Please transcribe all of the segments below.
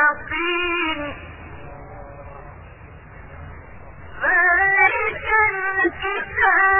والذين يؤمنون بما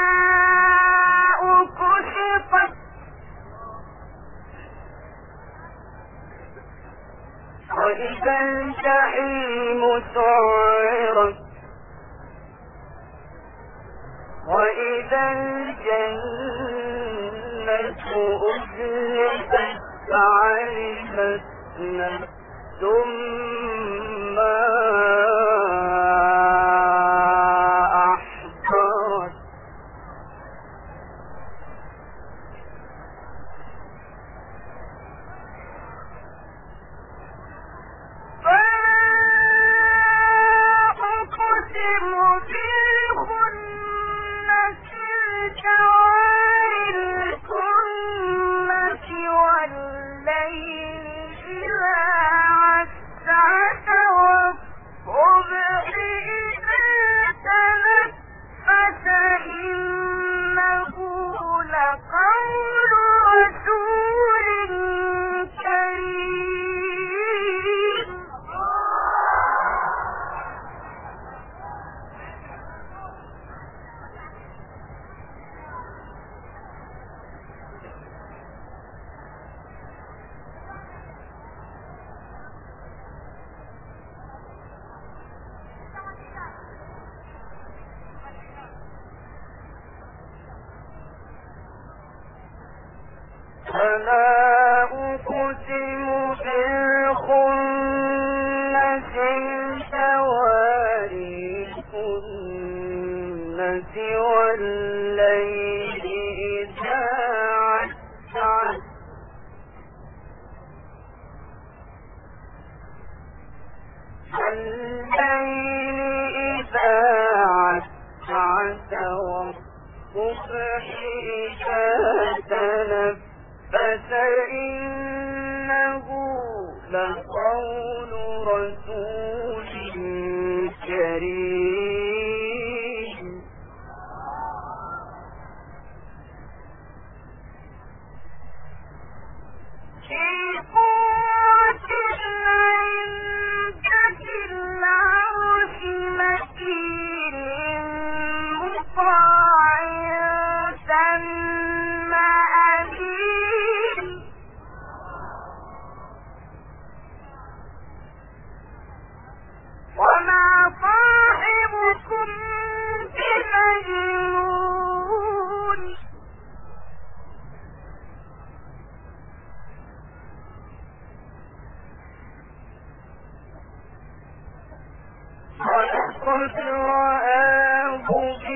وإذا الجحيم سعرت وإذا الجنة أجلت علمت نفس يقسم الخلق لقول رسول كريم Yeah. رآه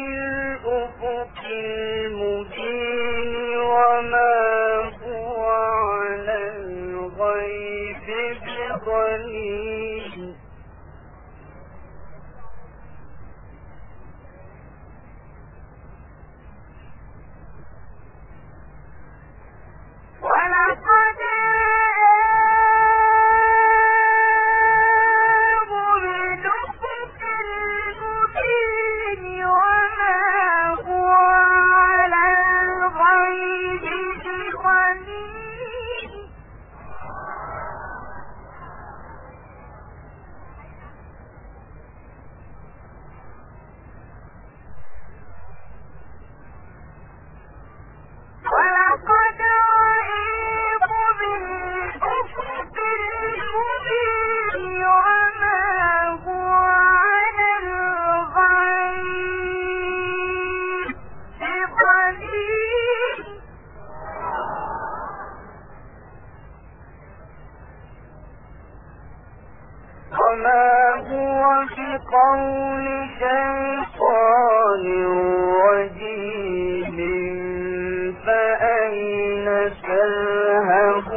فأين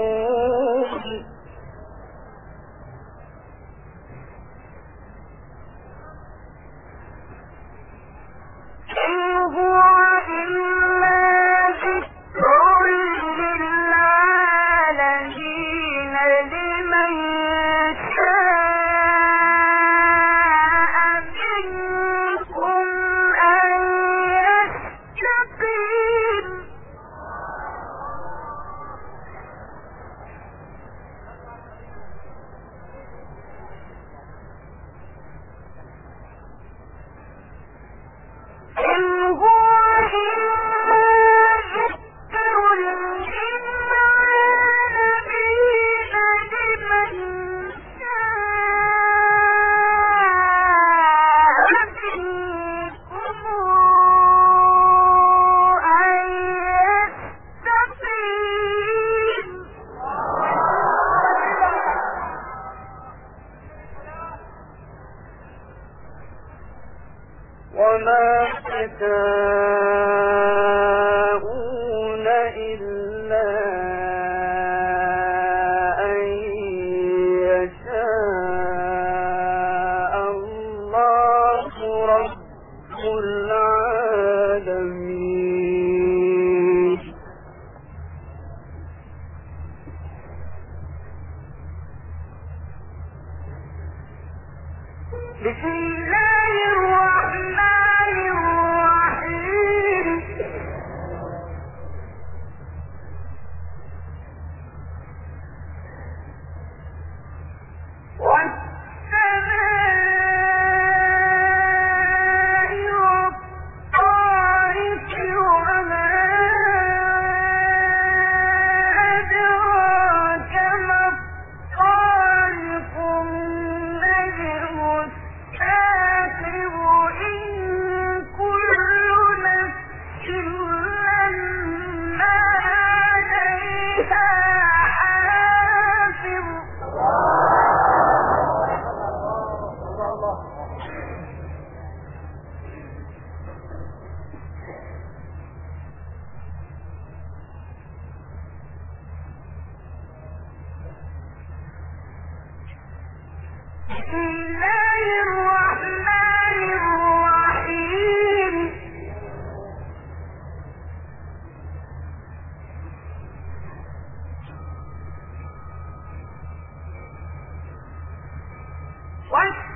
What?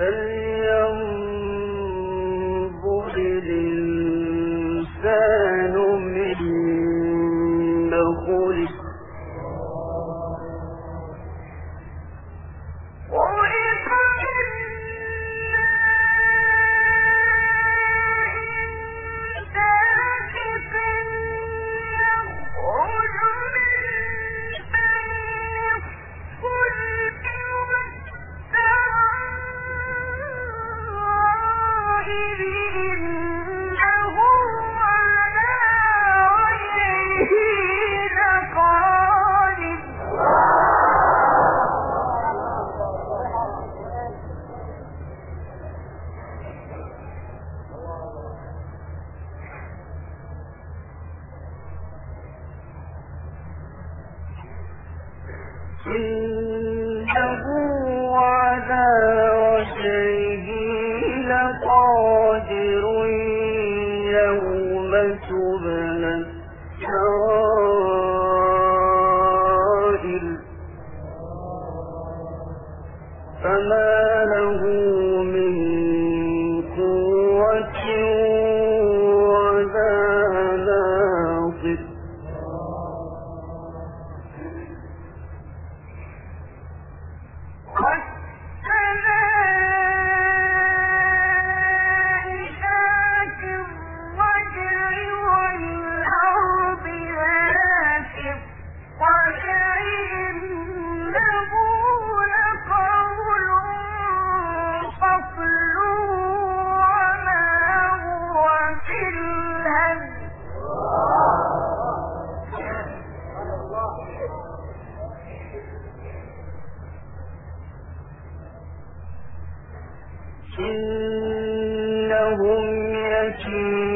فلينظر الله العظيم